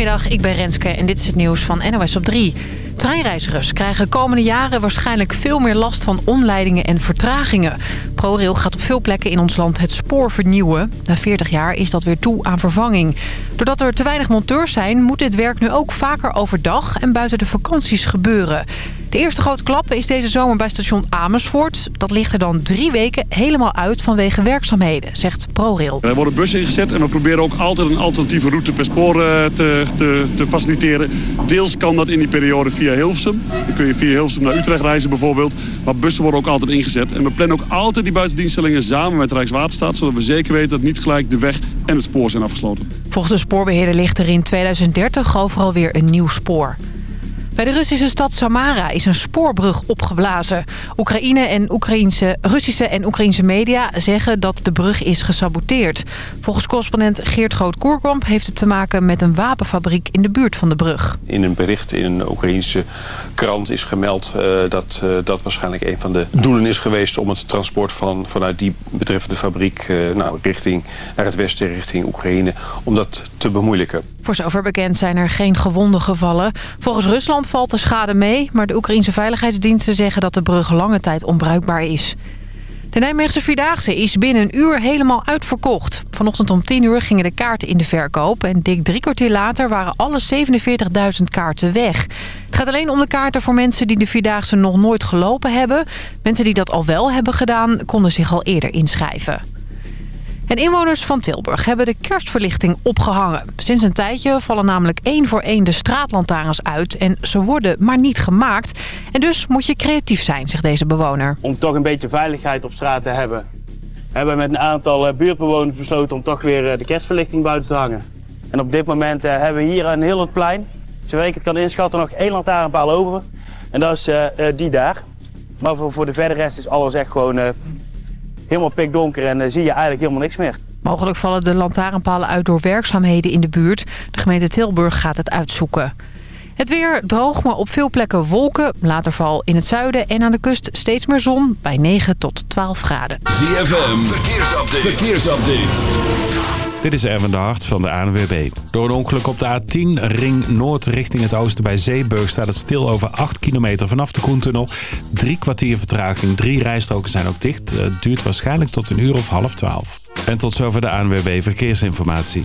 Goedemiddag, ik ben Renske en dit is het nieuws van NOS op 3. Treinreizigers krijgen komende jaren waarschijnlijk veel meer last van omleidingen en vertragingen. ProRail gaat op veel plekken in ons land het spoor vernieuwen. Na 40 jaar is dat weer toe aan vervanging. Doordat er te weinig monteurs zijn, moet dit werk nu ook vaker overdag en buiten de vakanties gebeuren. De eerste grote klap is deze zomer bij station Amersfoort. Dat ligt er dan drie weken helemaal uit vanwege werkzaamheden, zegt ProRail. Er worden bussen ingezet en we proberen ook altijd een alternatieve route per spoor eh, te, te, te faciliteren. Deels kan dat in die periode via Hilversum. Dan kun je via Hilversum naar Utrecht reizen bijvoorbeeld. Maar bussen worden ook altijd ingezet. En we plannen ook altijd die buitendienstellingen samen met Rijkswaterstaat... zodat we zeker weten dat niet gelijk de weg en het spoor zijn afgesloten. Volgens de spoorbeheerder ligt er in 2030 overal weer een nieuw spoor. Bij de Russische stad Samara is een spoorbrug opgeblazen. Oekraïne en Oekraïnse, Russische en Oekraïnse media zeggen dat de brug is gesaboteerd. Volgens correspondent Geert Groot-Koerkamp heeft het te maken met een wapenfabriek in de buurt van de brug. In een bericht in een Oekraïnse krant is gemeld uh, dat uh, dat waarschijnlijk een van de doelen is geweest... om het transport van, vanuit die betreffende fabriek uh, richting, naar het westen, richting Oekraïne... om dat te bemoeilijken. Voor zover bekend zijn er geen gewonden gevallen. Volgens Rusland valt de schade mee, maar de Oekraïnse veiligheidsdiensten zeggen dat de brug lange tijd onbruikbaar is. De Nijmeegse Vierdaagse is binnen een uur helemaal uitverkocht. Vanochtend om 10 uur gingen de kaarten in de verkoop... en dik drie kwartier later waren alle 47.000 kaarten weg. Het gaat alleen om de kaarten voor mensen die de Vierdaagse nog nooit gelopen hebben. Mensen die dat al wel hebben gedaan, konden zich al eerder inschrijven. En inwoners van Tilburg hebben de kerstverlichting opgehangen. Sinds een tijdje vallen namelijk één voor één de straatlantaarns uit... en ze worden maar niet gemaakt. En dus moet je creatief zijn, zegt deze bewoner. Om toch een beetje veiligheid op straat te hebben... hebben we met een aantal buurtbewoners besloten om toch weer de kerstverlichting buiten te hangen. En op dit moment hebben we hier een heel het plein. Zoals ik het kan inschatten nog één lantaarnpaal over. En dat is die daar. Maar voor, voor de verder rest is alles echt gewoon... Helemaal pikdonker en uh, zie je eigenlijk helemaal niks meer. Mogelijk vallen de lantaarnpalen uit door werkzaamheden in de buurt. De gemeente Tilburg gaat het uitzoeken. Het weer droog, maar op veel plekken wolken. Later val in het zuiden en aan de kust steeds meer zon bij 9 tot 12 graden. ZFM, verkeersupdate. verkeersupdate. Dit is Erwin de Hart van de ANWB. Door een ongeluk op de A10 ring noord richting het oosten bij Zeeburg... staat het stil over 8 kilometer vanaf de Koentunnel. Drie kwartier vertraging, drie rijstroken zijn ook dicht. Het duurt waarschijnlijk tot een uur of half twaalf. En tot zover de ANWB Verkeersinformatie.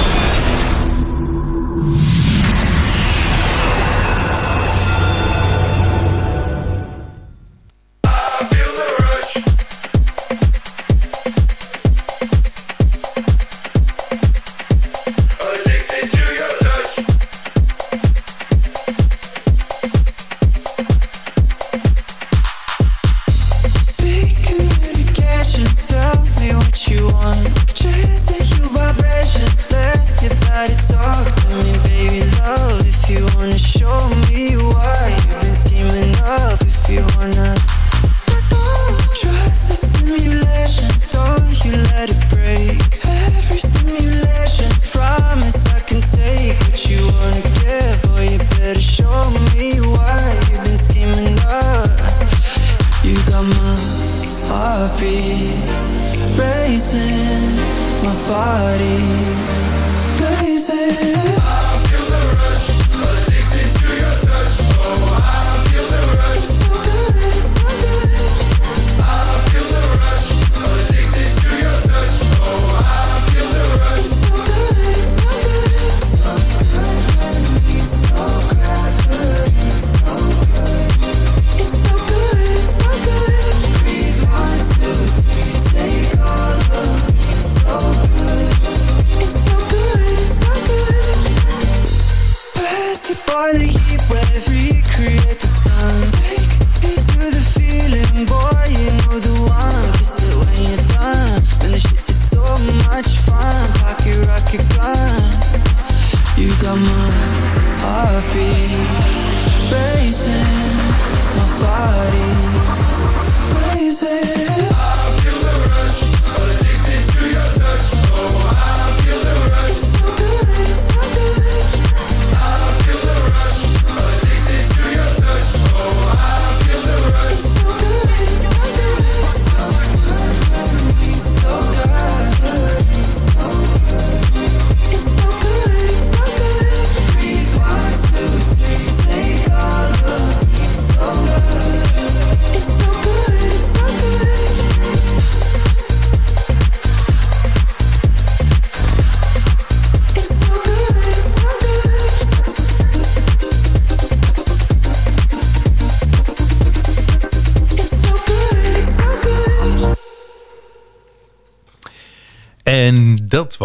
By the heat wave, recreate the sun. Take me to the feeling, boy, you know the one. Kiss it when you're done. And the shit is so much fun. Pocket rocket gun. You got my heartbeat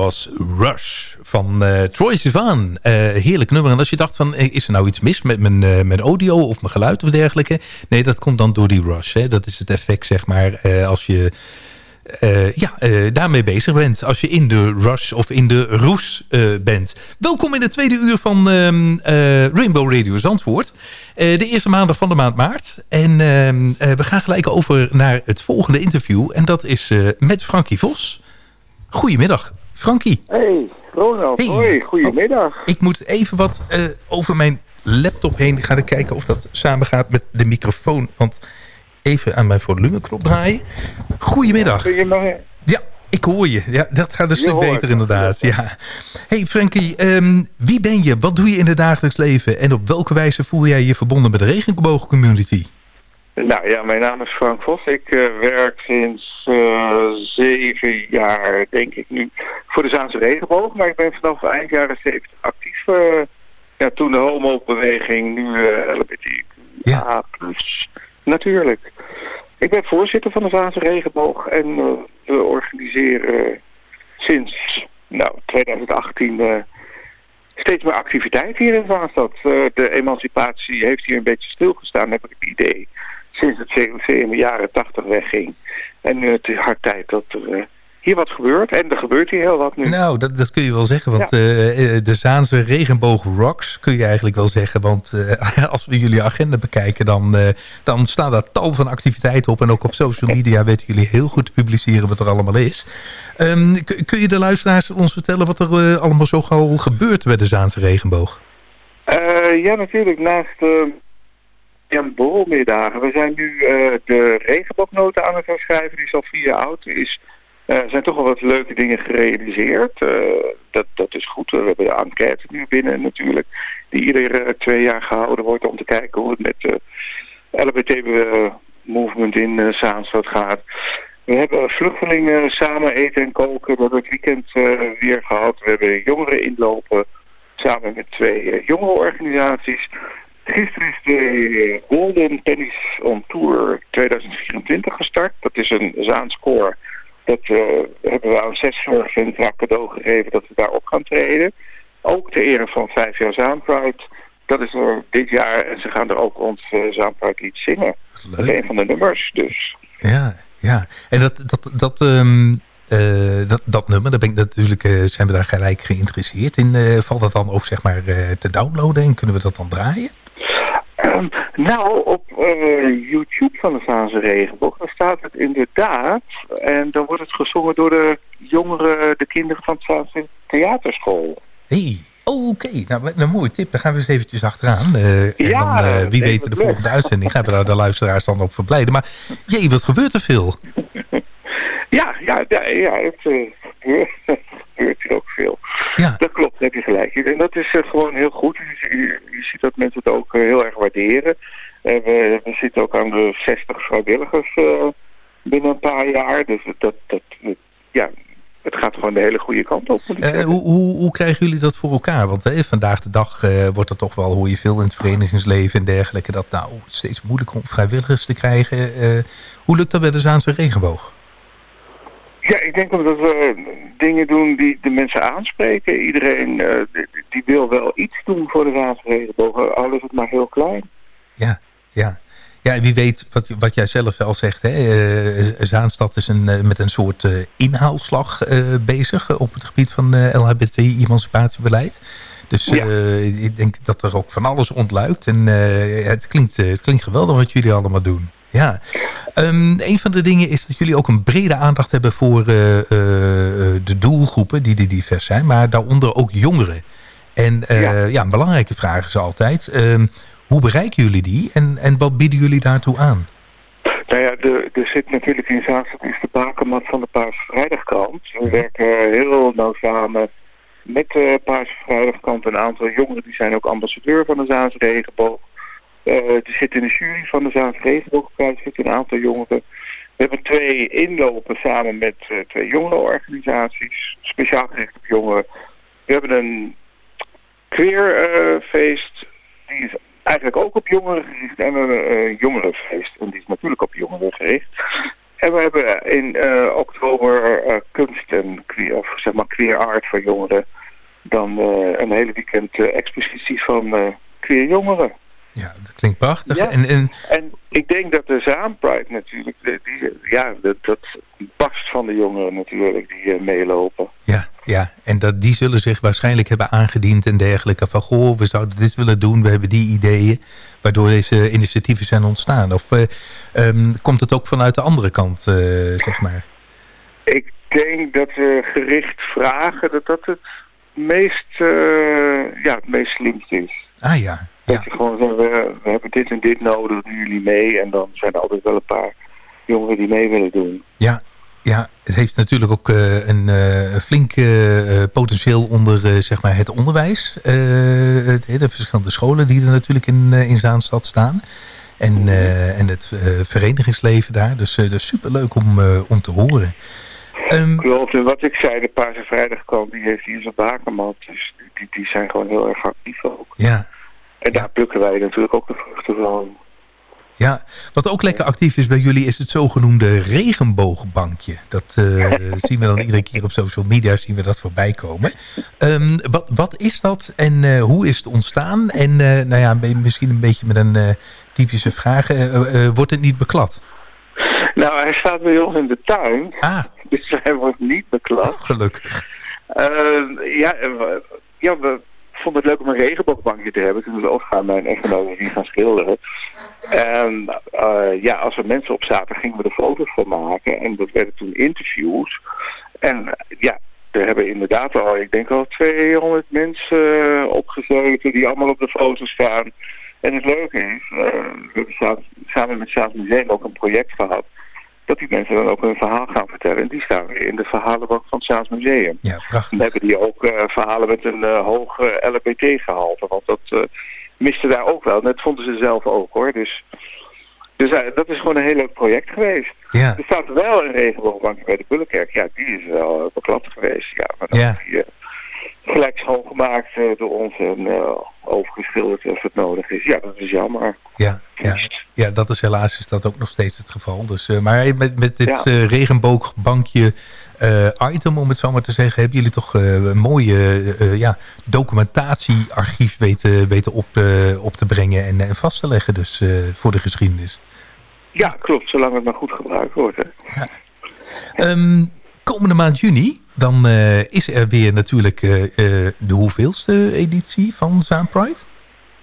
was Rush van eh, Troy Sivan. Eh, heerlijk nummer. En als je dacht van, eh, is er nou iets mis met mijn, mijn audio of mijn geluid of dergelijke? Nee, dat komt dan door die Rush. Hè. Dat is het effect, zeg maar, als je ja, daarmee bezig bent. Als je in de Rush of in de Roes bent. Welkom in het tweede uur van ehm, eh, Rainbow Radio Zandvoort. De eerste maandag van de maand maart. En ehm, eh, we gaan gelijk over naar het volgende interview. En dat is met Frankie Vos. Goedemiddag, Frankie. Hey, Ronald. Hey. Hoi, goedemiddag. Ik moet even wat eh, over mijn laptop heen gaan kijken of dat samen gaat met de microfoon. Want even aan mijn volumeknop draaien. Goedemiddag. Me... Ja, ik hoor je. Ja, dat gaat een Je stuk hoort beter inderdaad. Ja. Hey Frankie, ehm, wie ben je? Wat doe je in het dagelijks leven? En op welke wijze voel jij je verbonden met de regenboogcommunity? Nou ja, mijn naam is Frank Vos. Ik eh, werk sinds eh, zeven jaar, denk ik nu, voor de Zaanse Regenboog. Maar ik ben vanaf eind jaren 70 actief. eh, ja, toen de homobeweging, nu uh, LGBTQA+. Natuurlijk. Ik ben voorzitter van de Zaanse Regenboog en we organiseren sinds nou, 2018 eh, steeds meer activiteit hier in Zaanstad. De emancipatie heeft hier een beetje stilgestaan, heb ik het idee. Sinds het COC in de jaren 80 wegging. En nu het hard tijd dat er eh, hier wat gebeurt. En er gebeurt hier heel wat nu. Nou, dat, dat kun je wel zeggen. Want eh, eh, de Zaanse regenboog rocks kun je eigenlijk wel zeggen. Want als we jullie agenda bekijken, dan, eh, dan staan daar tal van activiteiten op. En ook op social media weten jullie heel goed te publiceren wat er allemaal is. Ehm, kun- je de luisteraars ons vertellen wat er allemaal zo gebeurt bij de Zaanse regenboog? Ja, natuurlijk. Naast de ja, borrelmiddagen. We zijn nu eh, de regenboognoten aan het herschrijven. Die is al vier jaar oud. Er is, eh, zijn toch wel wat leuke dingen gerealiseerd. Eh, dat, dat is goed. We hebben de enquête nu binnen natuurlijk. Die iedere eh, twee jaar gehouden wordt om te kijken hoe het met de LBT-movement in Zaanstad gaat. We hebben vluchtelingen samen eten en koken. We hebben het weekend weer gehad. We hebben jongeren inlopen samen met twee jongerenorganisaties. Gisteren is de Golden Tennis on Tour 2024 gestart. Dat is een Zaanscore. Dat eh, hebben we aan Zesvorcentra cadeau gegeven dat we daarop gaan treden. Ook ter ere van vijf jaar Zaanpride. Dat is er dit jaar en ze gaan er ook ons uh, Zaanpride lied zingen. Dat is een van de nummers dus. Ja, ja. En dat, dat, dat, ehm, eh, dat, dat nummer, daar ben ik natuurlijk, eh, zijn we daar gelijk geïnteresseerd in. Eh, valt dat dan ook zeg maar eh, te downloaden en kunnen we dat dan draaien? Ehm, nou, op eh, YouTube van de Zaanse Regenboog, daar staat het inderdaad. En dan wordt het gezongen door de jongeren, de kinderen van het Zaanse Theaterschool. hey. oh, oké. Nou, een mooie tip. Daar gaan we eens eventjes achteraan. Uh, en ja, dan, uh, wie weet de volgende uitzending gaan we daar de luisteraars dan op verblijden. Maar jee, wat gebeurt er veel? Ja, ja, ja, ja het eh, gebeurt, hier ook veel. Ja. Dat klopt, heb je gelijk. En dat is eh, gewoon heel goed. Je, ziet dat mensen het ook eh, heel erg waarderen. Eh, we, we zitten ook aan de 60 vrijwilligers binnen een paar jaar. Dus dat, dat, ja, het gaat gewoon de hele goede kant op. hoe, hoe, hoe krijgen jullie dat voor elkaar? Want hè, vandaag de dag wordt er toch wel, hoor je veel in het verenigingsleven en dergelijke, dat nou steeds moeilijker om vrijwilligers te krijgen. Hoe lukt dat bij de Zaanse regenboog? Ja, ik denk omdat we dingen doen die de mensen aanspreken. Iedereen eh, die, wil wel iets doen voor de Raadsregenboog, al is het maar heel klein. Ja, ja. Ja, en wie weet wat, wat jij zelf wel zegt. Hè? eh, Zaanstad is een, eh, met een soort inhaalslag bezig op het gebied van eh, LHBTI-emancipatiebeleid. Dus Ja. ik denk dat er ook van alles ontluikt. En het, klinkt, het klinkt geweldig wat jullie allemaal doen. Ja. Ehm, een van de dingen is dat jullie ook een brede aandacht hebben voor eh, eh, de doelgroepen die, die divers zijn. Maar daaronder ook jongeren. En eh, ja. een belangrijke vraag is altijd... ehm, hoe bereiken jullie die en, en wat bieden jullie daartoe aan? Nou ja, er zit natuurlijk in Zaanstad is de bakermat van de Paarse Vrijdagkrant. We werken heel nauw samen met de Paarse Vrijdagkrant. Een aantal jongeren die zijn ook ambassadeur van de Zaanse Regenboog. Eh er zit in de jury van de Zaanse zitten een aantal jongeren. We hebben twee inlopen samen met eh, twee jongerenorganisaties, speciaal gericht op jongeren. We hebben een queerfeest, die is eigenlijk ook op jongeren gericht en een jongerenfeest. En die is natuurlijk op jongeren gericht. En we hebben in eh, oktober kunst en queer, of zeg maar queer art voor jongeren. Dan een hele weekend expositie van queer jongeren. Ja, dat klinkt prachtig. Ja. En, en, En ik denk dat de Zaanpride natuurlijk, die, ja, dat, dat barst van de jongeren natuurlijk die eh, meelopen. ja, ja, en dat, die zullen zich waarschijnlijk hebben aangediend en dergelijke. Van, goh, we zouden dit willen doen, we hebben die ideeën. Waardoor deze initiatieven zijn ontstaan. Of eh, ehm, komt het ook vanuit de andere kant, eh, zeg maar? Ik denk dat we gericht vragen dat dat het meest, ja, het meest slimste is. Ah ja, Dat je gewoon zegt, we, we hebben dit en dit nodig, doen jullie mee? En dan zijn er altijd wel een paar jongeren die mee willen doen. Ja, ja, het heeft natuurlijk ook eh, een eh, flink eh, potentieel onder zeg maar het onderwijs. De verschillende scholen die er natuurlijk in, in Zaanstad staan. En, eh, en het verenigingsleven daar. Dus dat is superleuk om, om te horen. Ehm, Klopt, en wat ik zei, de Paarse Vrijdagkant, die heeft hier zijn bakermat. Dus die, die zijn gewoon heel erg actief ook. ja, En daar plukken wij natuurlijk ook de vruchten van. ja, wat ook lekker actief is bij jullie is het zogenoemde regenboogbankje. Dat eh, zien we dan iedere keer op social media zien we dat voorbij komen. Ehm, wat, wat is dat en eh, hoe is het ontstaan? En eh, nou ja, misschien een beetje met een typische vraag. wordt het niet beklad? Nou, hij staat bij ons in de tuin. Ah. Dus hij wordt niet beklad. Gelukkig. Eh, ja, ja, we vonden het leuk om een regenboogbankje te hebben. Toen we opgaan mijn echtgenoot die gaan schilderen. En eh, ja, als er mensen op zaten, gingen we er foto's van maken. En dat werden toen interviews. En ja, er hebben inderdaad al, ik denk al 200 mensen opgezeten die allemaal op de foto staan. En het leuke is, eh, we hebben samen, met Staats Museum ook een project gehad. Dat die mensen dan ook hun verhaal gaan vertellen. En die staan weer in de verhalenbank van het Staatsmuseum. Ja, prachtig. Dan hebben die ook eh, verhalen met een eh, hoog eh, LHBT-gehalte. Want dat eh, miste daar ook wel. En dat vonden ze zelf ook hoor. Dus, dus dat is gewoon een heel leuk project geweest. Ja. Er staat wel een regenboogbankje bij de Bullenkerk. Ja, die is wel uh, beklapt geweest. Ja, maar dan Ja. is die, gelijk schoongemaakt eh, door ons en eh, overgeschilderd als het nodig is. Ja, dat is jammer. Ja, ja, ja, dat is helaas is dat ook nog steeds het geval. Dus, eh, maar met, met dit Ja. regenboogbankje item, om het zo maar te zeggen... hebben jullie toch een mooie ja, documentatiearchief weten, weten op, op te brengen... en, vast te leggen dus voor de geschiedenis. Ja, klopt. Zolang het maar goed gebruikt wordt. Hè. Ehm, komende maand juni, dan eh, is er weer natuurlijk eh, eh, de hoeveelste editie van Zaan Pride?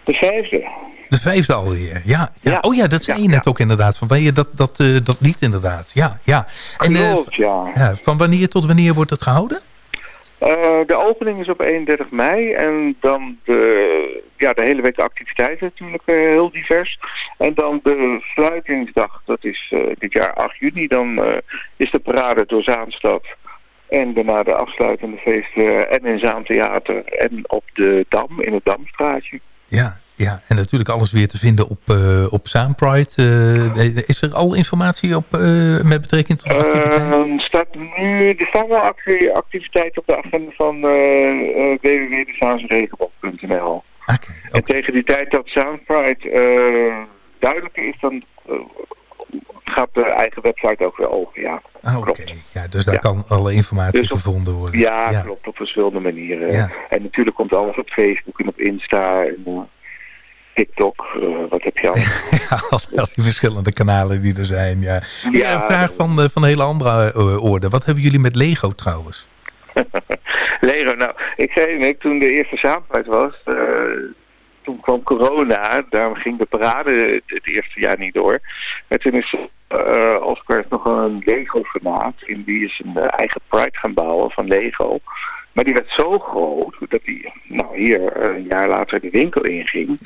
De vijfde. De vijfde alweer, ja. ja. Ja. Oh ja, dat zei je net ook inderdaad. Van wanneer dat, dat, dat lied inderdaad. Ja, ja. En, Klopt, ja. Van wanneer tot wanneer wordt het gehouden? Eh, de opening is op 31 mei en dan de, ja, de hele week de activiteiten natuurlijk eh, heel divers. En dan de sluitingsdag, dat is eh, dit jaar 8 juni, dan is de parade door Zaanstad. En daarna de afsluitende feesten en in Zaantheater en op de Dam, in het Damstraatje. Ja, ja, en natuurlijk alles weer te vinden op, eh op. Eh, is er al informatie op, eh, met betrekking tot de activiteiten? Eh, staat nu, er staan wel activiteiten op de agenda van uh, www.dezaansregenboog.nl. En tegen die tijd dat Soundpride duidelijker is, dan gaat de eigen website ook weer open, ja. Ah, Oké, ja, dus daar kan alle informatie Dus op- gevonden worden. Ja, klopt, op verschillende manieren. Ja. En natuurlijk komt alles op Facebook en op Insta en TikTok, eh, wat heb je al? Ja, al, die verschillende kanalen die er zijn. Ja. Ja, Ja, een vraag van, van een hele andere eh, orde. Wat hebben jullie met Lego trouwens? Lego, nou, ik zei net, toen de eerste samenwerking was, eh, toen kwam corona, daarom ging de parade het, eerste jaar niet door. En toen is eh Oscar nog een Lego-fanaat, en die is een eigen Pride gaan bouwen van Lego. Maar die werd zo groot, dat hij nou, hier eh, een jaar later de winkel inging.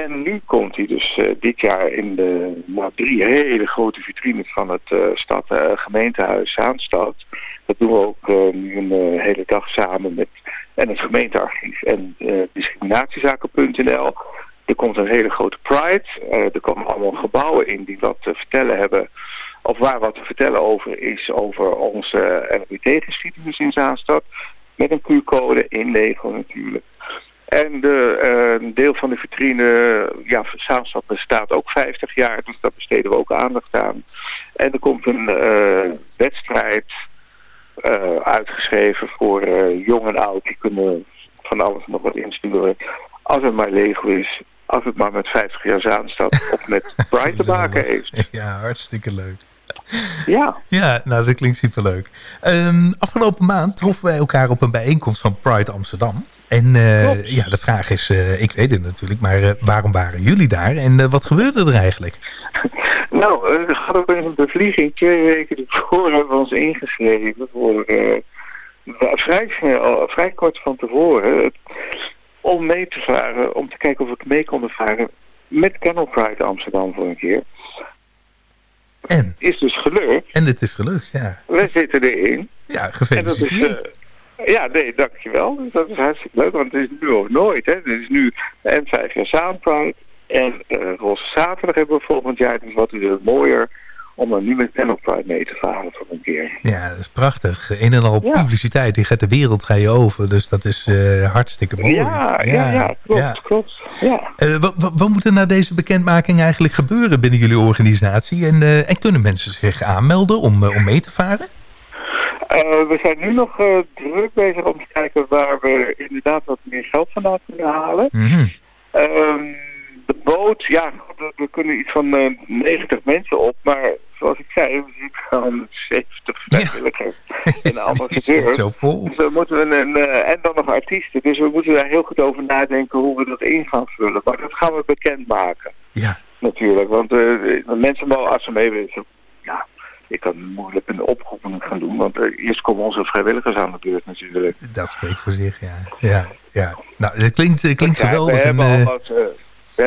En nu komt hij dus eh, dit jaar in de nou, drie hele grote vitrines van het eh, stad, eh, gemeentehuis Zaanstad. Dat doen we ook nu een hele dag samen met en het gemeentearchief en discriminatiezaken.nl. Er komt een hele grote Pride. Er komen allemaal gebouwen in die wat te vertellen hebben. Of waar wat te vertellen over is over onze LGBT-geschiedenis in Zaanstad. Met een Q-code in Lego natuurlijk. En de, eh, een deel van de vitrine, ja, Zaanstad bestaat ook 50 jaar, dus daar besteden we ook aandacht aan. En er komt een eh, wedstrijd eh, uitgeschreven voor eh, jong en oud. Die kunnen van alles nog wat insturen. Als het maar Lego is, als het maar met 50 jaar Zaanstad of met Pride te maken heeft. Ja, hartstikke leuk. Ja. Ja, nou dat klinkt superleuk. Ehm afgelopen maand troffen wij elkaar op een bijeenkomst van Pride Amsterdam. En eh, ja, de vraag is, eh, ik weet het natuurlijk, maar eh, waarom waren jullie daar en wat gebeurde er eigenlijk? Nou, er gaat opeens een bevlieging. Twee weken ervoor hebben we ons ingeschreven voor vrij, vrij kort van tevoren. om mee te varen, om te kijken of we mee konden varen met Kennel Pride Amsterdam voor een keer. En? Is dus gelukt. En dit is gelukt, ja. We zitten erin. Ja, En dat is, gefeliciteerd. eh, ja, nee, dankjewel. Dus dat is hartstikke leuk, want het is nu of nooit. Hè. Dit is nu en vijf jaar Sound Pride. En eh Roze Zaterdag hebben we volgend jaar. Dus wat is het mooier om er nu met Kennel Pride mee te varen voor een keer. Ja, dat is prachtig. Een en al publiciteit, die gaat de wereld ga je over. Dus dat is eh, hartstikke mooi. Ja, ja, ja, klopt, klopt. Ja. Eh, wat, moet er na deze bekendmaking eigenlijk gebeuren binnen jullie organisatie? En, eh, en kunnen mensen zich aanmelden om, om mee te varen? We zijn nu nog druk bezig om te kijken waar we inderdaad wat meer geld vandaan kunnen halen. Mhm. Ehm, de boot, ja, we, kunnen iets van eh, 90 mensen op, maar zoals ik zei, we zitten gewoon 70 vrijwilligers en ambassadeurs. zit zo vol. Dus we moeten een, een, eh, en dan nog artiesten, dus we moeten daar heel goed over nadenken hoe we dat in gaan vullen. Maar dat gaan we bekendmaken. Ja. Natuurlijk, want eh, mensen mogen als ze mee willen, ja, ik kan moeilijk een oproep gaan doen, want eh, eerst komen onze vrijwilligers aan de beurt natuurlijk. Dat spreekt voor zich, ja. Ja, ja. Nou, het klinkt, het klinkt Ja, geweldig. We en, hebben, eh, al wat, eh,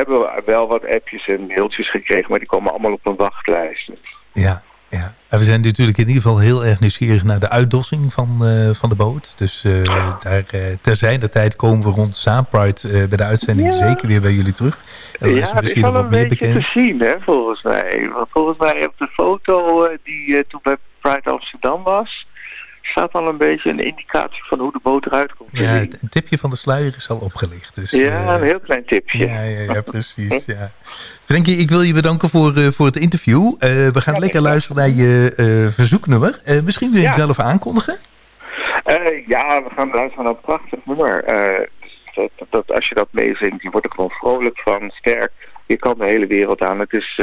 we hebben wel wat appjes en mailtjes gekregen, maar die komen allemaal op een wachtlijst. Ja, ja. En we zijn natuurlijk in ieder geval heel erg nieuwsgierig naar de uitdossing van, eh, van de boot. Dus eh, daar uh, ter zijde tijd komen we rond Saanpride uh, bij de uitzending Ja. zeker weer bij jullie terug. En ja, is er is misschien wel nog een wat meer bekend. te zien, hè, volgens mij. Want volgens mij op de foto eh, die eh, toen bij Pride Amsterdam was, staat al een beetje een indicatie van hoe de boot eruit komt. Ja, het, het tipje van de sluier is al opgelicht. Dus, ja, eh, een heel klein tipje. Ja, ja, ja precies. Ja. Frenkie, ik wil je bedanken voor, uh, voor het interview. Uh, we gaan lekker luisteren naar je uh, verzoeknummer. misschien wil je hem zelf aankondigen? Ja, we gaan luisteren naar een prachtig nummer. Dat, dat, als je dat meezingt, je wordt er gewoon vrolijk van, sterk. Je kan de hele wereld aan. Het is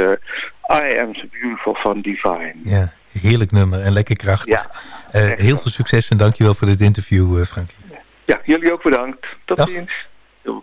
I Am So Beautiful van Divine. Ja, heerlijk nummer en lekker krachtig. Ja, heel veel succes en dankjewel voor dit interview, Frankie. Ja, jullie ook bedankt. Tot Dag. ziens. Doei.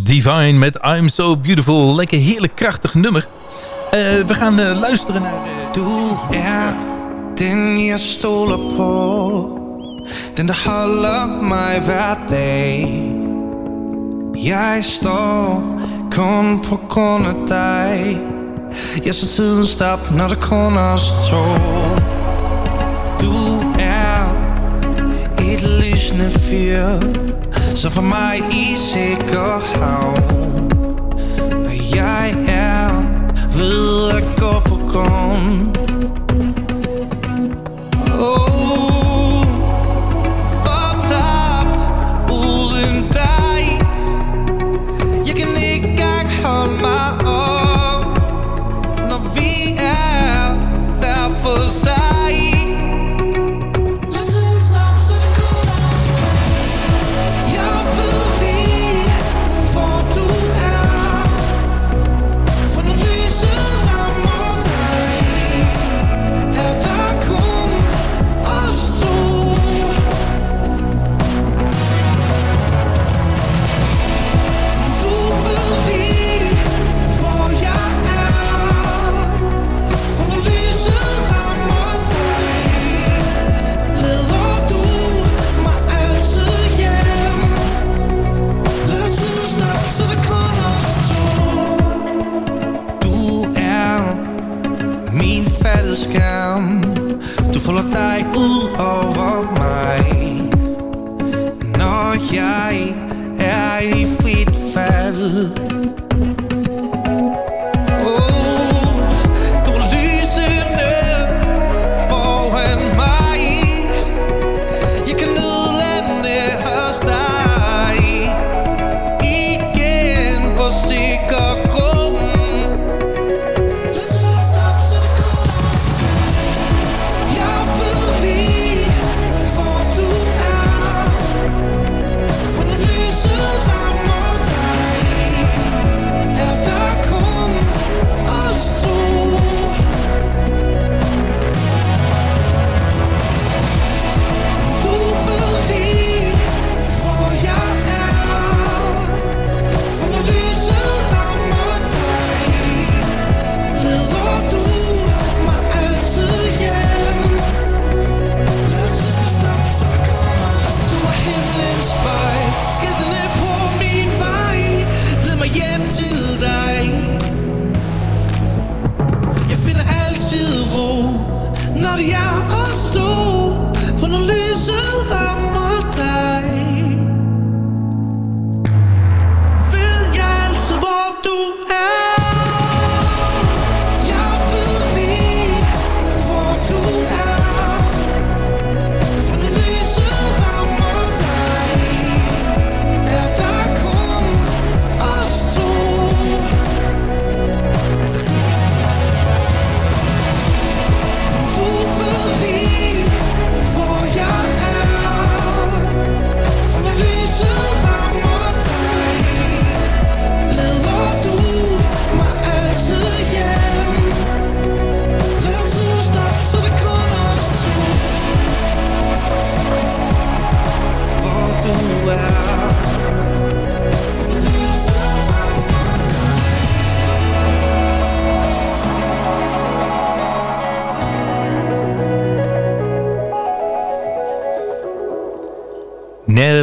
Divine met I'm So Beautiful. Lekker heerlijk krachtig nummer. Eh, we gaan eh, luisteren naar... eh, Du er den, jeg stoler på Den, der holder mig hver dag Jeg står kun på grund af dig Jeg så tiden stop, når der kun os to Du er et lysende fyr Så for mig i sikker havn Når jeg er ved at gå på grund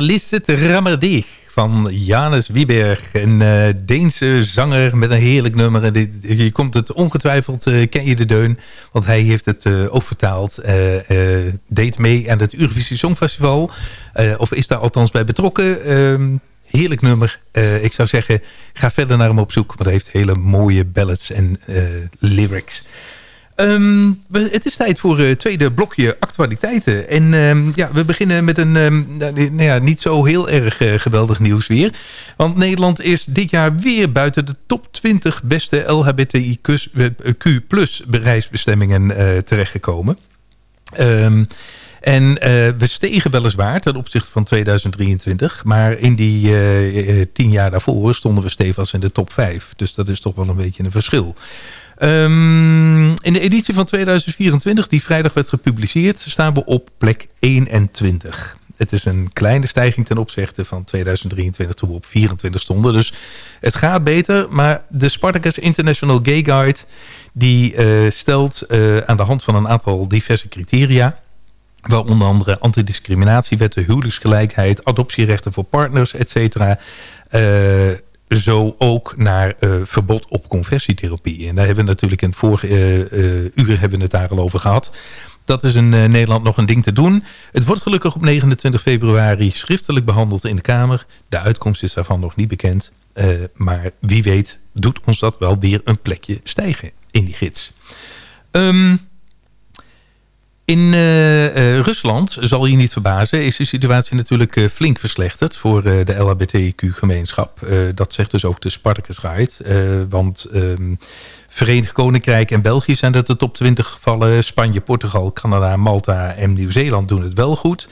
Nerlisset Rammerdig van Janus Wieberg. Een eh, Deense zanger met een heerlijk nummer. En dit, je komt het ongetwijfeld, eh, ken je de deun. Want hij heeft het eh, ook vertaald. deed mee aan het Eurovisie Songfestival. Of is daar althans bij betrokken. Ehm, heerlijk nummer. Ik zou zeggen, ga verder naar hem op zoek. Want hij heeft hele mooie ballads en lyrics. Ehm, het is tijd voor het tweede blokje actualiteiten. En ehm, ja, we beginnen met een ehm, nou, nou ja, niet zo heel erg eh, geweldig nieuws weer. Want Nederland is dit jaar weer buiten de top 20 beste LHBTIQ plus bereisbestemmingen eh, terechtgekomen. En eh, we stegen weliswaar ten opzichte van 2023. Maar in die eh, eh, tien jaar daarvoor stonden we stevast in de top 5. Dus dat is toch wel een beetje een verschil. Ehm, in de editie van 2024, die vrijdag werd gepubliceerd, staan we op plek 21. Het is een kleine stijging ten opzichte van 2023 toen we op 24 stonden. Dus het gaat beter. Maar de Spartacus International Gay Guide die eh, stelt eh, aan de hand van een aantal diverse criteria... waar onder andere antidiscriminatiewetten, huwelijksgelijkheid... adoptierechten voor partners, et cetera... eh, zo ook naar eh, verbod op conversietherapie. En daar hebben we natuurlijk in het vorige eh, uur hebben we het daar al over gehad. Dat is in Nederland nog een ding te doen. Het wordt gelukkig op 29 februari schriftelijk behandeld in de Kamer. De uitkomst is daarvan nog niet bekend. Maar wie weet doet ons dat wel weer een plekje stijgen in die gids. Ehm, in eh, eh, Rusland, zal je niet verbazen, is de situatie natuurlijk eh, flink verslechterd voor de LHBTIQ-gemeenschap. Dat zegt dus ook de Spartacus. Eh, want ehm, Verenigd Koninkrijk en België zijn er de top 20 gevallen. Spanje, Portugal, Canada, Malta en Nieuw-Zeeland doen het wel goed.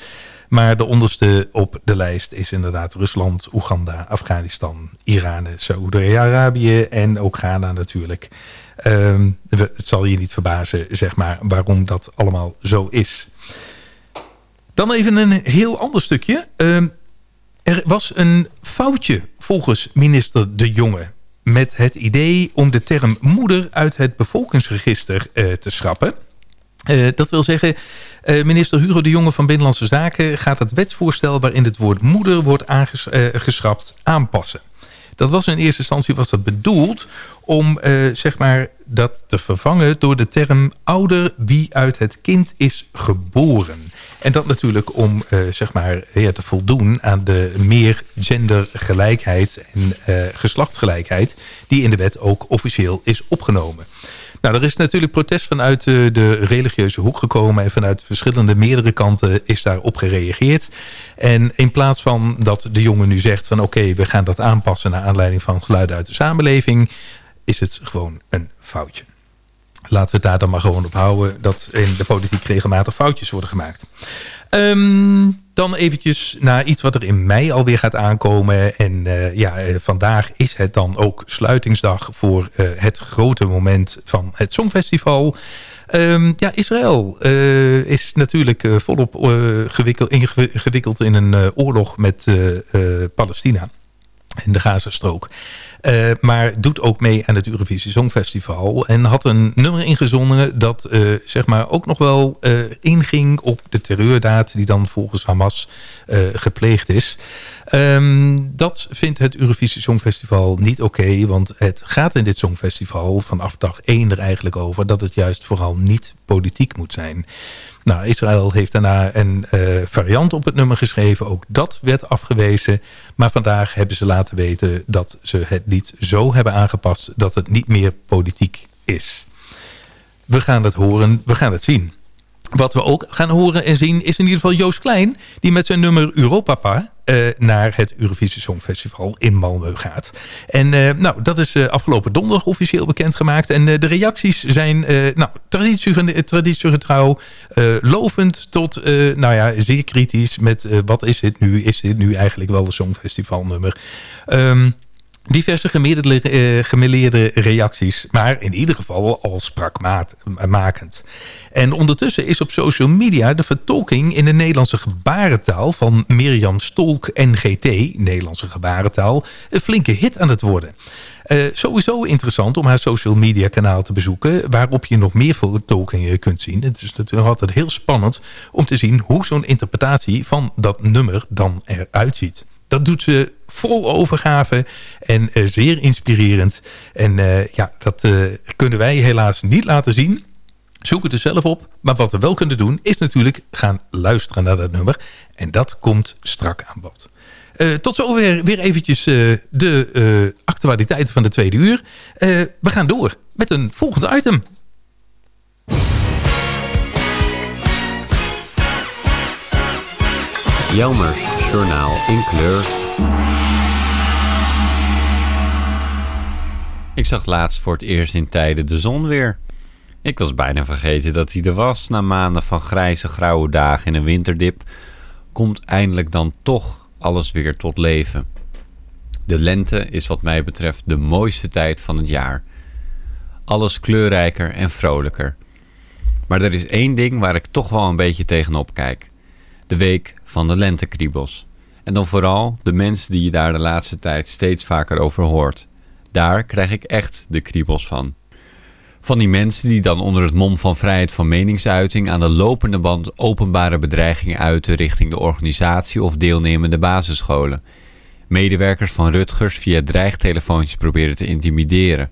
Maar de onderste op de lijst is inderdaad Rusland, Oeganda, Afghanistan, Iran, Saoedi-Arabië en ook Ghana natuurlijk. Ehm, het zal je niet verbazen, zeg maar, waarom dat allemaal zo is. Dan even een heel ander stukje. Ehm, er was een foutje volgens minister De Jonge met het idee om de term moeder uit het bevolkingsregister eh, te schrappen. Eh, dat wil zeggen, eh, minister Hugo de Jonge van Binnenlandse Zaken gaat het wetsvoorstel waarin het woord moeder wordt aanges- eh, geschrapt aanpassen. Dat was in eerste instantie was dat bedoeld om eh, zeg maar dat te vervangen door de term ouder wie uit het kind is geboren. En dat natuurlijk om eh, zeg maar, ja, te voldoen aan de meer gendergelijkheid en eh, geslachtsgelijkheid die in de wet ook officieel is opgenomen. Nou, er is natuurlijk protest vanuit eh, de religieuze hoek gekomen... en vanuit verschillende meerdere kanten is daarop gereageerd. En in plaats van dat de jongen nu zegt van... oké, we gaan dat aanpassen naar aanleiding van geluiden uit de samenleving... is het gewoon een foutje. Laten we het daar dan maar gewoon op houden... dat in de politiek regelmatig foutjes worden gemaakt. Ehm, dan eventjes naar iets wat er in mei alweer gaat aankomen. En eh, ja, eh, vandaag is het dan ook sluitingsdag voor eh, het grote moment van het Songfestival. Ehm, ja, Israël is natuurlijk volop gewikkeld, ingewi- gewikkeld in een oorlog met Palestina in de Gazastrook. Eh, maar doet ook mee aan het Eurovisie Songfestival. En had een nummer ingezonden dat eh, zeg maar ook nog wel eh, inging op de terreurdaad die dan volgens Hamas gepleegd is. Ehm, dat vindt het Eurovisie Songfestival niet oké. want het gaat in dit Songfestival vanaf dag 1 er eigenlijk over... dat het juist vooral niet politiek moet zijn. Nou, Israël heeft daarna een eh, variant op het nummer geschreven. Ook dat werd afgewezen. Maar vandaag hebben ze laten weten dat ze het lied zo hebben aangepast... dat het niet meer politiek is. We gaan het horen, we gaan het zien. Wat we ook gaan horen en zien is in ieder geval Joost Klein... die met zijn nummer Europapa eh, naar het Eurovisie Songfestival in Malmö gaat. En eh, nou, dat is eh, afgelopen donderdag officieel bekendgemaakt. En de reacties zijn nou, traditie, traditiegetrouw, lovend tot nou ja, zeer kritisch... met wat is dit nu? Is dit nu eigenlijk wel een Songfestivalnummer? Ehm diverse gemiddelde, eh, gemeleerde reacties. Maar in ieder geval al spraakmakend. En ondertussen is op social media de vertolking in de Nederlandse gebarentaal van Mirjam Stolk NGT, Nederlandse gebarentaal, een flinke hit aan het worden. Eh, sowieso interessant om haar social media kanaal te bezoeken... waarop je nog meer vertolkingen kunt zien. Het is natuurlijk altijd heel spannend om te zien... hoe zo'n interpretatie van dat nummer dan eruit ziet. Dat doet ze vol overgave en eh, zeer inspirerend. En eh, ja, dat eh, kunnen wij helaas niet laten zien. Zoek het er zelf op. Maar wat we wel kunnen doen is natuurlijk gaan luisteren naar dat nummer. En dat komt strak aan bod. Tot zover weer eventjes de actualiteiten van de tweede uur. We gaan door met een volgend item. Jelmers Journaal in kleur. Ik zag laatst voor het eerst in tijden de zon weer. Ik was bijna vergeten dat hij er was. Na maanden van grijze grauwe dagen in een winterdip komt eindelijk dan toch alles weer tot leven. De lente is wat mij betreft de mooiste tijd van het jaar. Alles kleurrijker en vrolijker. Maar er is één ding waar ik toch wel een beetje tegenop kijk. De week van de lentekriebels. En dan vooral de mensen die je daar de laatste tijd steeds vaker over hoort. Daar krijg ik echt de kriebels van. Van die mensen die dan onder het mom van vrijheid van meningsuiting aan de lopende band openbare bedreigingen uiten richting de organisatie of deelnemende basisscholen. Medewerkers van Rutgers via dreigtelefoontjes proberen te intimideren.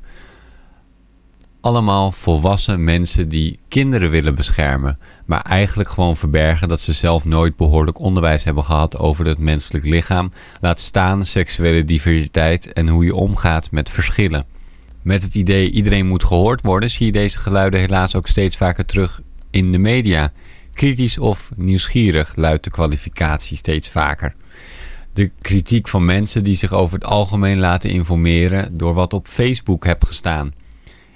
Allemaal volwassen mensen die kinderen willen beschermen, maar eigenlijk gewoon verbergen dat ze zelf nooit behoorlijk onderwijs hebben gehad over het menselijk lichaam, laat staan seksuele diversiteit en hoe je omgaat met verschillen. Met het idee iedereen moet gehoord worden, zie je deze geluiden helaas ook steeds vaker terug in de media. Kritisch of nieuwsgierig luidt de kwalificatie steeds vaker. De kritiek van mensen die zich over het algemeen laten informeren door wat op Facebook hebt gestaan.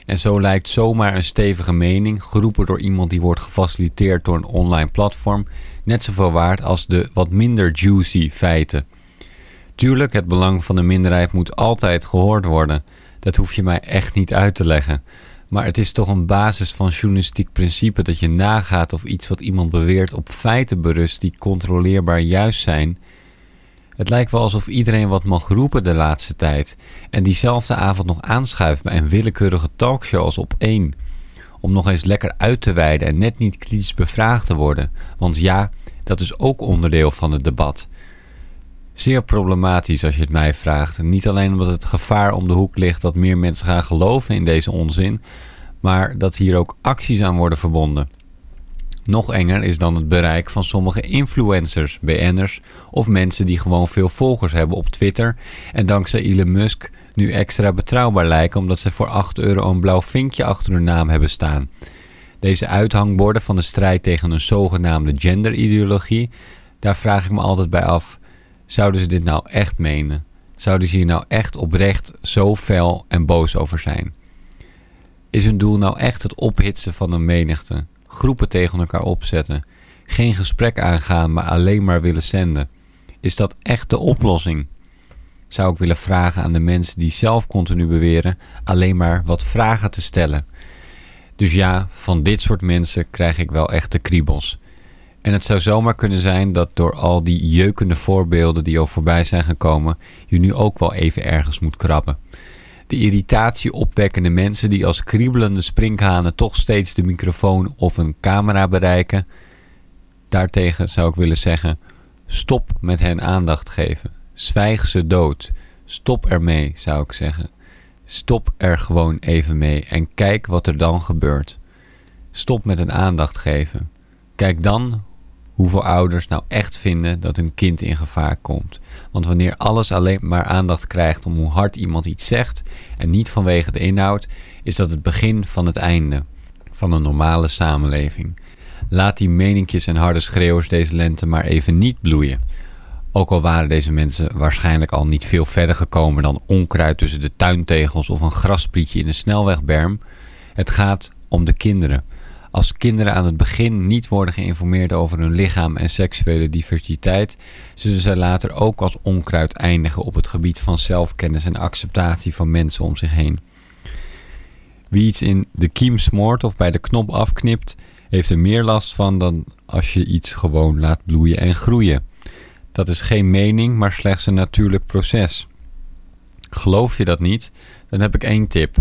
En zo lijkt zomaar een stevige mening, geroepen door iemand die wordt gefaciliteerd door een online platform, net zoveel waard als de wat minder juicy feiten. Tuurlijk, het belang van de minderheid moet altijd gehoord worden. Dat hoef je mij echt niet uit te leggen. Maar het is toch een basis van journalistiek principe dat je nagaat of iets wat iemand beweert op feiten berust die controleerbaar juist zijn. Het lijkt wel alsof iedereen wat mag roepen de laatste tijd en diezelfde avond nog aanschuift bij een willekeurige talkshow als op één. Om nog eens lekker uit te wijden en net niet kritisch bevraagd te worden. Want ja, dat is ook onderdeel van het debat. Zeer problematisch als je het mij vraagt. Niet alleen omdat het gevaar om de hoek ligt dat meer mensen gaan geloven in deze onzin, maar dat hier ook acties aan worden verbonden. Nog enger is dan het bereik van sommige influencers, BN'ers of mensen die gewoon veel volgers hebben op Twitter en dankzij Elon Musk nu extra betrouwbaar lijken omdat ze voor 8 euro een blauw vinkje achter hun naam hebben staan. Deze uithangborden van de strijd tegen een zogenaamde genderideologie, daar vraag ik me altijd bij af, zouden ze dit nou echt menen? Zouden ze hier nou echt oprecht zo fel en boos over zijn? Is hun doel nou echt het ophitsen van een menigte? Groepen tegen elkaar opzetten? Geen gesprek aangaan, maar alleen maar willen zenden? Is dat echt de oplossing? Zou ik willen vragen aan de mensen die zelf continu beweren alleen maar wat vragen te stellen. Dus ja, van dit soort mensen krijg ik wel echt de kriebels. En het zou zomaar kunnen zijn dat door al die jeukende voorbeelden die al voorbij zijn gekomen, je nu ook wel even ergens moet krabben. De irritatie opwekkende mensen die als kriebelende sprinkhanen toch steeds de microfoon of een camera bereiken. Daartegen zou ik willen zeggen: stop met hen aandacht geven. Zwijg ze dood. Stop ermee, zou ik zeggen. Stop er gewoon even mee en kijk wat er dan gebeurt. Stop met een aandacht geven. Kijk dan hoeveel ouders nou echt vinden dat hun kind in gevaar komt. Want wanneer alles alleen maar aandacht krijgt om hoe hard iemand iets zegt en niet vanwege de inhoud, is dat het begin van het einde van een normale samenleving. Laat die meninkjes en harde schreeuwers deze lente maar even niet bloeien. Ook al waren deze mensen waarschijnlijk al niet veel verder gekomen dan onkruid tussen de tuintegels of een grasprietje in een snelwegberm. Het gaat om de kinderen. Als kinderen aan het begin niet worden geïnformeerd over hun lichaam en seksuele diversiteit, zullen zij later ook als onkruid eindigen op het gebied van zelfkennis en acceptatie van mensen om zich heen. Wie iets in de kiem smoort of bij de knop afknipt, heeft er meer last van dan als je iets gewoon laat bloeien en groeien. Dat is geen mening, maar slechts een natuurlijk proces. Geloof je dat niet? Dan heb ik één tip.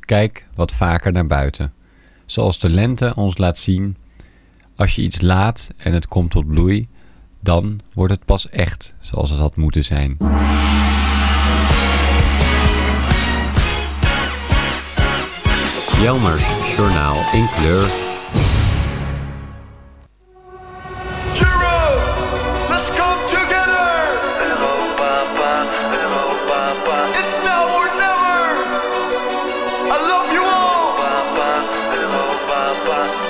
Kijk wat vaker naar buiten. Zoals de lente ons laat zien, als je iets laat en het komt tot bloei, dan wordt het pas echt zoals het had moeten zijn. Jelmers Journaal in kleur.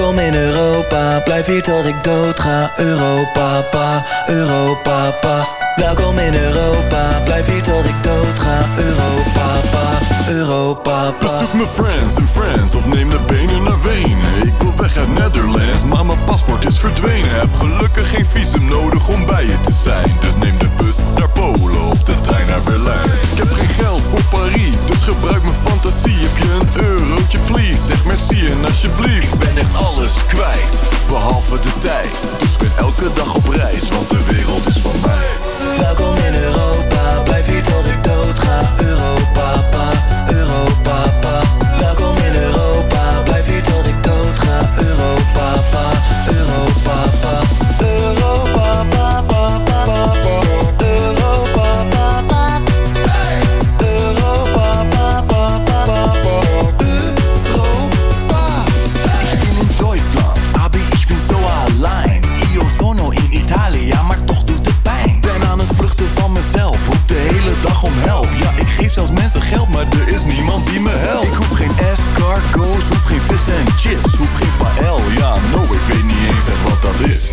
Welkom in Europa, blijf hier tot ik dood ga. Europa, pa, Europa, pa. Welkom in Europa, blijf hier tot ik dood ga. Europa, pa, Europa, pa. Bezoek mijn friends en friends of neem de benen naar Wenen. Ik wil weg uit Netherlands, maar mijn paspoort is verdwenen. Heb gelukkig geen visum nodig om bij je te zijn. Dus neem de bus naar Polen of de trein naar Berlijn. Ik heb geen geld voor Parijs, dus gebruik mijn fantasie. Heb je een eurotje, please? Zeg merci en alsjeblieft. Ik ben echt alles kwijt, behalve de tijd. Dus ben elke dag op reis, want de wereld is van mij. Welkom in Europa, blijf hier tot ik doodga. Europa, pa, Europa,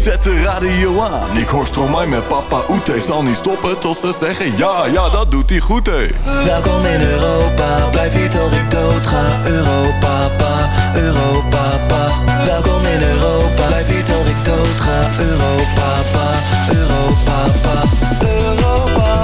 Zet de radio aan, ik hoor Stromae met papa Oete. Zal niet stoppen tot ze zeggen ja, ja, dat doet hij goed, hé. Welkom in Europa, blijf hier tot ik dood ga. Europa, pa, Europa, pa. Welkom in Europa, blijf hier tot ik dood ga. Europa, pa, Europa, pa. Europa,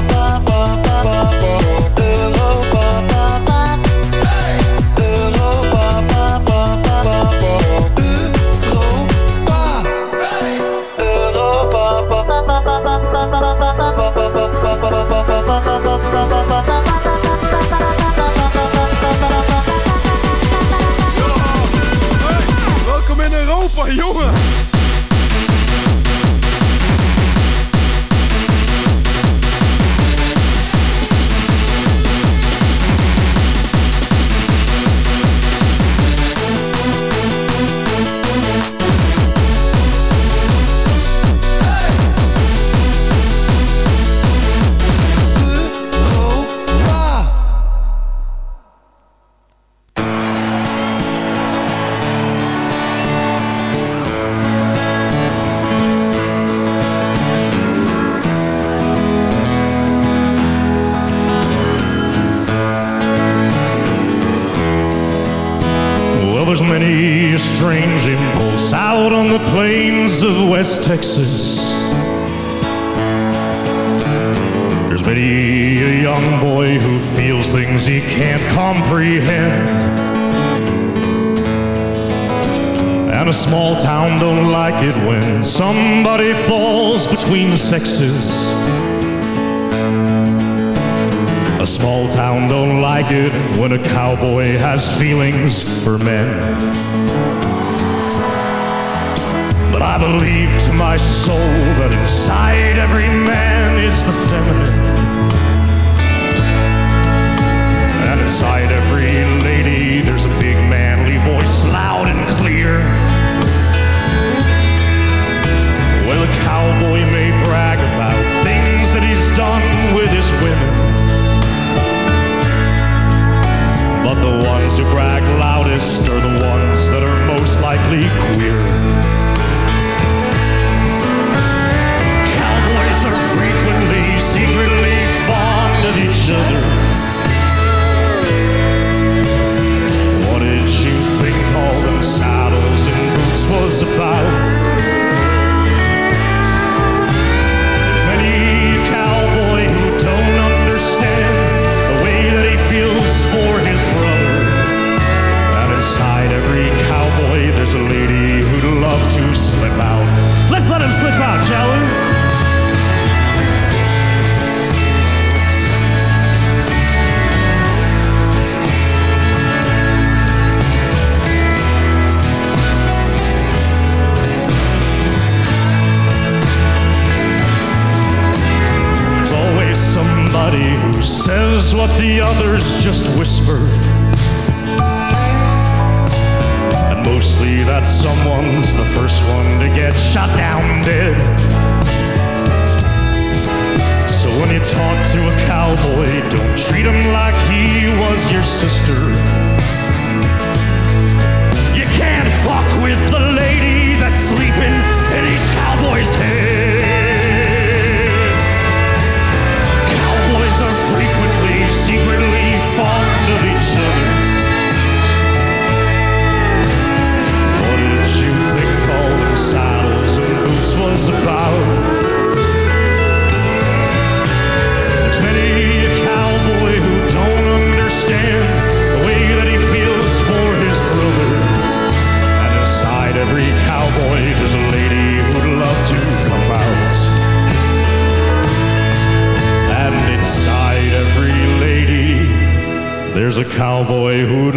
somebody falls between the sexes. A small town don't like it when a cowboy has feelings for men. But I believe to my soul that inside every man is the feminine. And inside every lady there's a big manly voice loud and clear. A cowboy may brag about things that he's done with his women. But the ones who brag loudest are the ones that are most likely queer. Cowboys are frequently secretly fond of each other. There's always somebody who says what the others just whisper. Mostly that someone's the first one to get shot down dead. So when you talk to a cowboy, don't treat him like he was your sister. You can't fuck with the lady that's sleeping in each cowboy's head. Was about? There's many a cowboy who don't understand the way that he feels for his brother. And inside every cowboy there's a lady who'd love to come out. And inside every lady, there's a cowboy who'd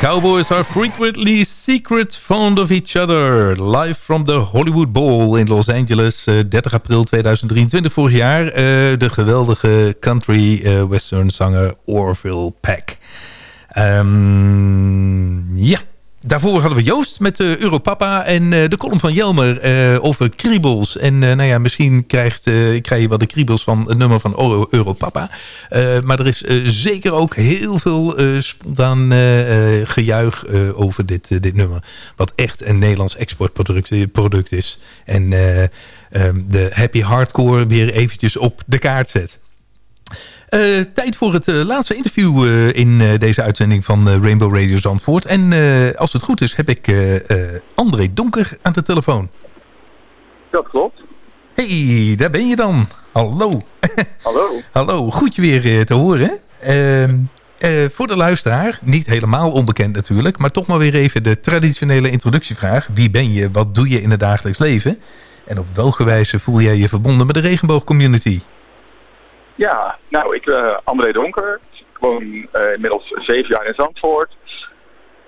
Cowboys are frequently secret fond of each other. Live from the Hollywood Bowl in Los Angeles, eh, 30 april 2023 vorig jaar. Eh, de geweldige country eh, western zanger Orville Peck. Ehm, ja, daarvoor hadden we Joost met uh, Europapa en eh, de column van Jelmer eh, over kriebels. En nou ja, misschien krijgt, krijg je wel de kriebels van het nummer van Euro- Europapa. Maar er is zeker ook heel veel spontaan gejuich over dit, dit nummer. Wat echt een Nederlands exportproduct product is. En eh, ehm, de happy hardcore weer eventjes op de kaart zet. Eh, tijd voor het eh, laatste interview eh, in deze uitzending van Rainbow Radio Zandvoort. En als het goed is heb ik André Donker aan de telefoon. Dat klopt. Hey, daar ben je dan. Hallo. Hallo. Hallo, goed je weer te horen. Ehm, eh, voor de luisteraar, niet helemaal onbekend natuurlijk... maar toch maar weer even de traditionele introductievraag. Wie ben je, wat doe je in het dagelijks leven? En op welke wijze voel jij je verbonden met de regenboogcommunity? Ja, nou, ik ben André Donker. Ik woon eh, inmiddels zeven jaar in Zandvoort.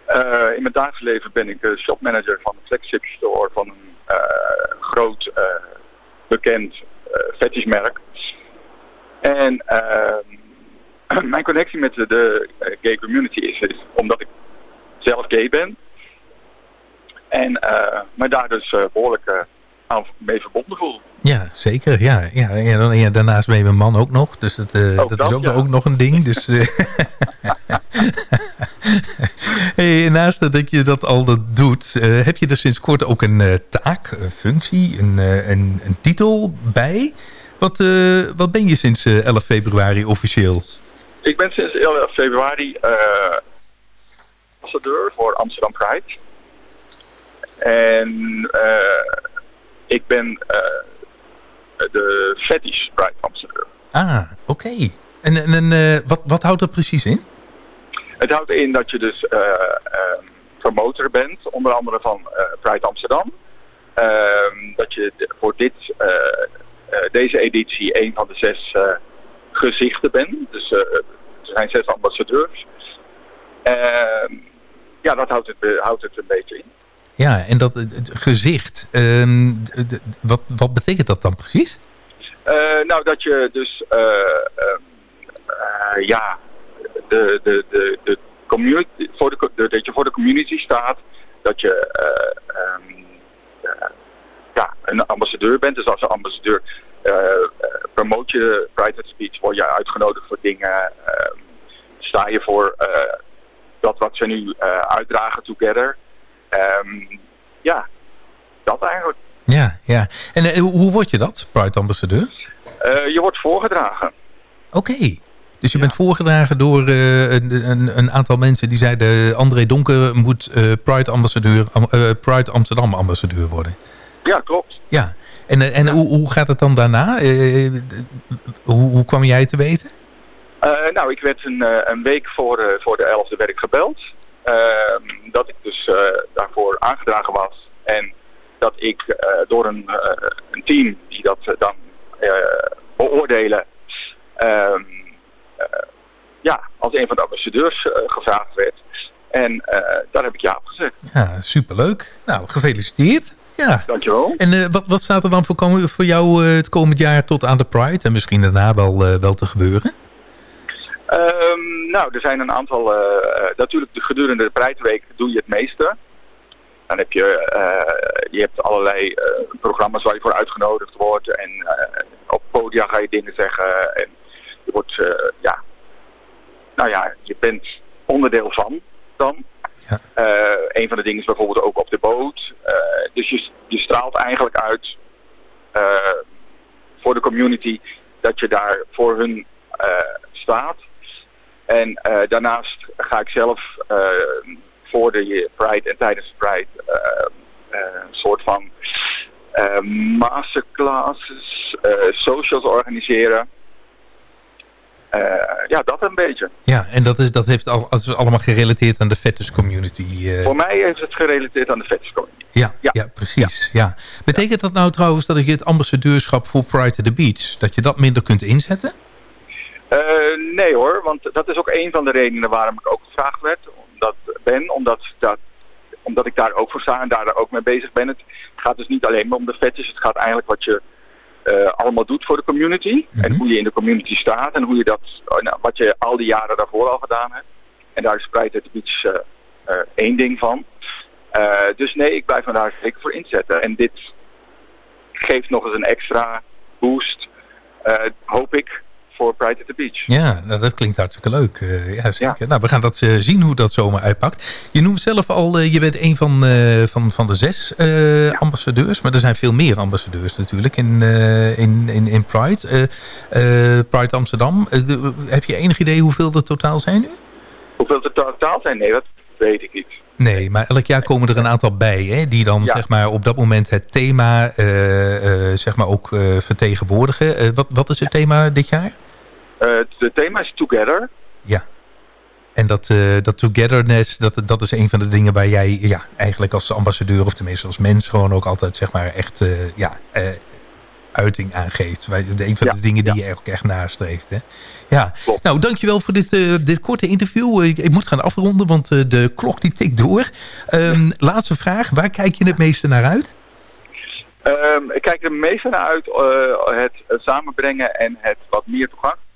Eh, in mijn dagelijks leven ben ik shopmanager van de flagship store van een eh, groot bekend fetishmerk. En ehm, mijn connectie met de, de gay community is, is omdat ik zelf gay ben. En me daar dus eh, behoorlijk eh, aan mee verbonden voel. Ja, zeker. Ja, ja, ja, daarnaast ben je een man ook nog. Dus dat, eh, dat, dat, is ook, ja. ook nog een ding. Dus, eh, hey, en naast dat je dat al dat doet... eh, heb je er sinds kort ook een taak, een functie, een, een, een titel bij. Wat, wat ben je sinds eh, 11 februari officieel? Ik ben sinds 11 februari ambassadeur voor Amsterdam Pride. En ik ben de Fetish Pride ambassadeur. Ah, oké. En, en, en eh, wat, wat houdt dat precies in? Het houdt in dat je dus eh, ehm, promotor bent, onder andere van eh, Pride Amsterdam. Ehm, dat je voor dit, eh, eh, deze editie een van de zes eh, gezichten bent. Dus eh, er zijn zes ambassadeurs. Ehm, ja, dat houdt het, eh, houdt het een beetje in. Ja, en dat het- gezicht. ehm, wat, wat betekent dat dan precies? Eh, nou, dat je dus, eh, ehm, eh, ja, de, de, de, de community, voor de, de- dat je voor de community staat, dat je eh, ehm, eh, ja, een ambassadeur bent. Dus als een ambassadeur promoot je Pride Speech, word je uitgenodigd voor dingen, sta je voor dat wat ze nu uitdragen together. Ehm, ja, dat eigenlijk. Ja, ja. En eh, hoe word je dat, Pride Ambassadeur? Eh, je wordt voorgedragen. Oké. Dus je bent voorgedragen door eh, een, een, een aantal mensen die zeiden... André Donker moet Pride, ambassadeur, am- Pride Amsterdam ambassadeur worden. Ja, klopt. Ja. En, en Hoe, hoe gaat het dan daarna? Hoe, hoe kwam jij te weten? Nou, ik werd een, een week voor, voor de 11e werd ik gebeld. Ehm, dat ik dus eh, daarvoor aangedragen was. En dat ik eh, door een, eh, een team die dat dan beoordelen... ehm, eh, ja, als een van de ambassadeurs gevraagd werd. En daar heb ik ja op gezegd. Ja, superleuk. Nou, gefeliciteerd. Ja. Dankjewel. En wat, wat staat er dan voor, voor jou het komend jaar tot aan de Pride? En misschien daarna wel, wel te gebeuren? Ehm, nou, er zijn een aantal... eh, eh, natuurlijk, de gedurende de Prijsweek doe je het meeste. Dan heb je, eh, je hebt allerlei programma's waar je voor uitgenodigd wordt. En op podia ga je dingen zeggen. En je wordt, ja... Nou ja, je bent onderdeel van dan. Eh, een van de dingen is bijvoorbeeld ook op de boot. Dus je, je straalt eigenlijk uit voor de community dat je daar voor hun staat. En eh, daarnaast ga ik zelf eh, voor de Pride en tijdens de Pride eh, een soort van masterclasses, socials organiseren. Ja, dat een beetje. Ja, en dat is, dat heeft al, dat is allemaal gerelateerd aan de fetish community. Voor mij is het gerelateerd aan de fetish community. Ja, ja. precies. Ja. Betekent dat nou trouwens dat je het ambassadeurschap voor Pride to the Beach... dat je dat minder kunt inzetten? Eh, nee hoor, want dat is ook een van de redenen waarom ik ook gevraagd werd. ben, omdat, dat, omdat ik daar ook voor sta en daar ook mee bezig ben. Het gaat dus niet alleen maar om de fetish, het gaat eigenlijk wat je eh, allemaal doet voor de community. En hoe je in de community staat en hoe je dat, oh, nou, wat je al die jaren daarvoor al gedaan hebt. En daar is Pride the Beach eh, één ding van. Dus nee, ik blijf me daar zeker voor inzetten. En dit geeft nog eens een extra boost, hoop ik, voor Pride at the Beach. Ja, nou, dat klinkt hartstikke leuk. Eh, ja, zeker. Nou, we gaan dat eh, zien hoe dat zomaar uitpakt. Je noemt zelf al, eh, je bent een van, van, van de zes ambassadeurs. Maar er zijn veel meer ambassadeurs natuurlijk in, in, in, in Pride. Pride Amsterdam. De- heb je enig idee hoeveel er totaal zijn nu? Hoeveel er totaal zijn? Nee, dat weet ik niet. Nee, maar elk jaar komen er een aantal bij, hè, die dan zeg maar, op dat moment het thema zeg maar ook vertegenwoordigen. Wat, wat is het thema dit jaar? Eh, het thema is Together. Ja. En dat, eh, dat togetherness, dat, dat is een van de dingen waar jij ja, eigenlijk als ambassadeur of tenminste als mens gewoon ook altijd zeg maar echt eh, ja, eh, uiting aangeeft. Een van de dingen die je ook echt nastreeft. Hè? Ja, nou dankjewel voor dit, eh, dit korte interview. Ik, ik moet gaan afronden, want eh, de klok die tikt door. Ehm, Laatste vraag, waar kijk je het meeste naar uit? Ehm, ik kijk er meestal naar uit eh, het eh, samenbrengen en het wat meer toegang, eh,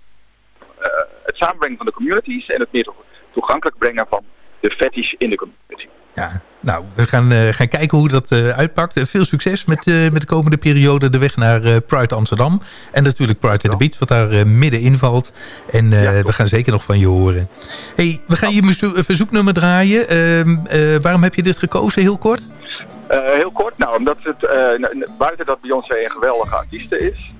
het samenbrengen van de communities en het meer toeg- toegankelijk brengen van de fetish in de community. Ja, nou, we gaan, eh, gaan kijken hoe dat eh, uitpakt. Eh, veel succes met, eh, met de komende periode de weg naar eh, Pride Amsterdam. En natuurlijk Pride at the Beach, wat daar eh, middenin valt. En eh, we gaan zeker nog van je horen. hey, we gaan je verzo- eh, verzoeknummer draaien. Ehm, eh, waarom heb je dit gekozen, heel kort? Eh, heel kort, nou, omdat het eh, buiten dat Beyoncé een geweldige artieste is, eh,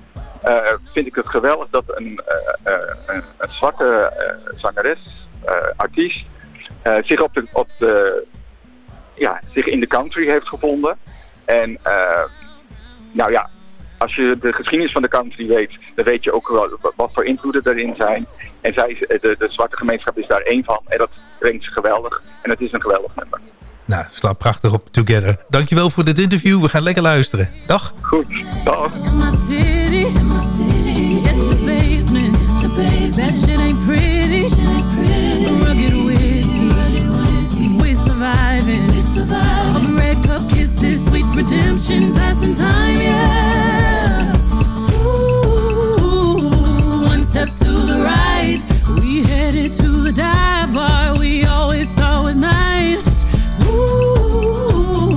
vind ik het geweldig dat een, eh, eh, een, een zwarte eh, zangeres, eh, artiest, eh, zich, op de, op de, ja, zich in de country heeft gevonden. En eh, nou ja, als je de geschiedenis van de country weet, dan weet je ook wel wa- wat voor invloeden erin zijn. En zij, de, de zwarte gemeenschap is daar één van. En dat brengt ze geweldig. En het is een geweldig nummer. Nou, slaap prachtig op Together. Dankjewel voor dit interview. We gaan lekker luisteren. Dag. Goed, dag. Of red cup kisses, sweet redemption, passing time, yeah. Ooh, one step to the right. We headed to the dive bar we always thought was nice. Ooh,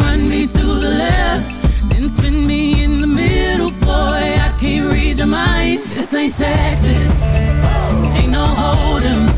run me to the left. Then spin me in the middle, boy. I can't read your mind. This ain't Texas. Ain't no hold'em.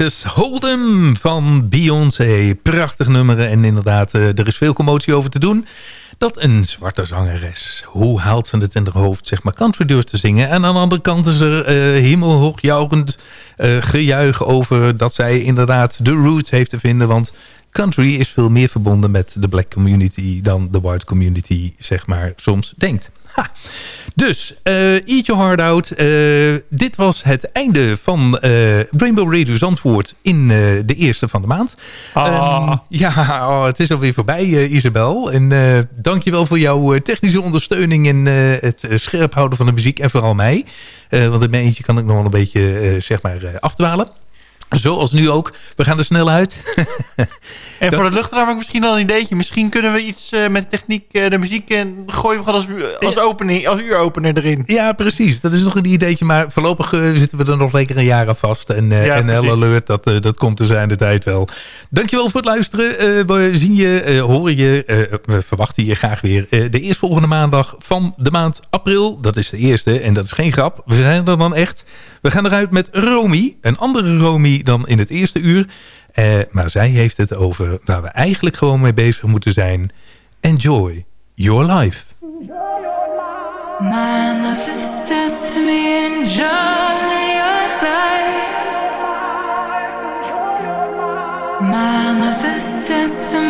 Texas Hold'em van Beyoncé. Prachtig nummer en inderdaad, eh, er is veel commotie over te doen. Dat een zwarte zangeres, hoe haalt ze het in haar hoofd, zeg maar, country durft te zingen. En aan de andere kant is er eh hemelhoogjuichend eh, gejuich over dat zij inderdaad de roots heeft te vinden. Want country is veel meer verbonden met de black community dan de white community, zeg maar, soms denkt. Ha. Dus, eh, Eat Your Heart Out. Eh, dit was het einde van eh, Rainbow Radio Zandvoort in de eerste van de maand. Ehm, ja, oh, het is alweer voorbij, Isabel. En eh dankjewel voor jouw technische ondersteuning en het scherp houden van de muziek. En vooral mij. Want in mijn eentje kan ik nog wel een beetje, zeg maar, afdwalen. Zoals nu ook. We gaan er snel uit. En voor het luchtruim heb ik misschien al een ideetje. Misschien kunnen we iets eh, met de techniek, eh, de muziek... en gooien we gewoon als, als, opening, als uuropener erin. Ja, precies. Dat is nog een ideetje. Maar voorlopig eh, zitten we er nog lekker een jaar aan vast. En, Ja, en. Alert, dat, dat komt er zijn de tijd wel. Dankjewel voor het luisteren. We zien je, horen je, we verwachten je graag weer. de eerstvolgende maandag van de maand april. Dat is de eerste en dat is geen grap. We zijn er dan echt. We gaan eruit met Romy. Een andere Romy dan in het eerste uur. Eh, maar zij heeft het over waar we eigenlijk gewoon mee bezig moeten zijn. Enjoy your life. My mother says to me, enjoy your life. My mother says to me,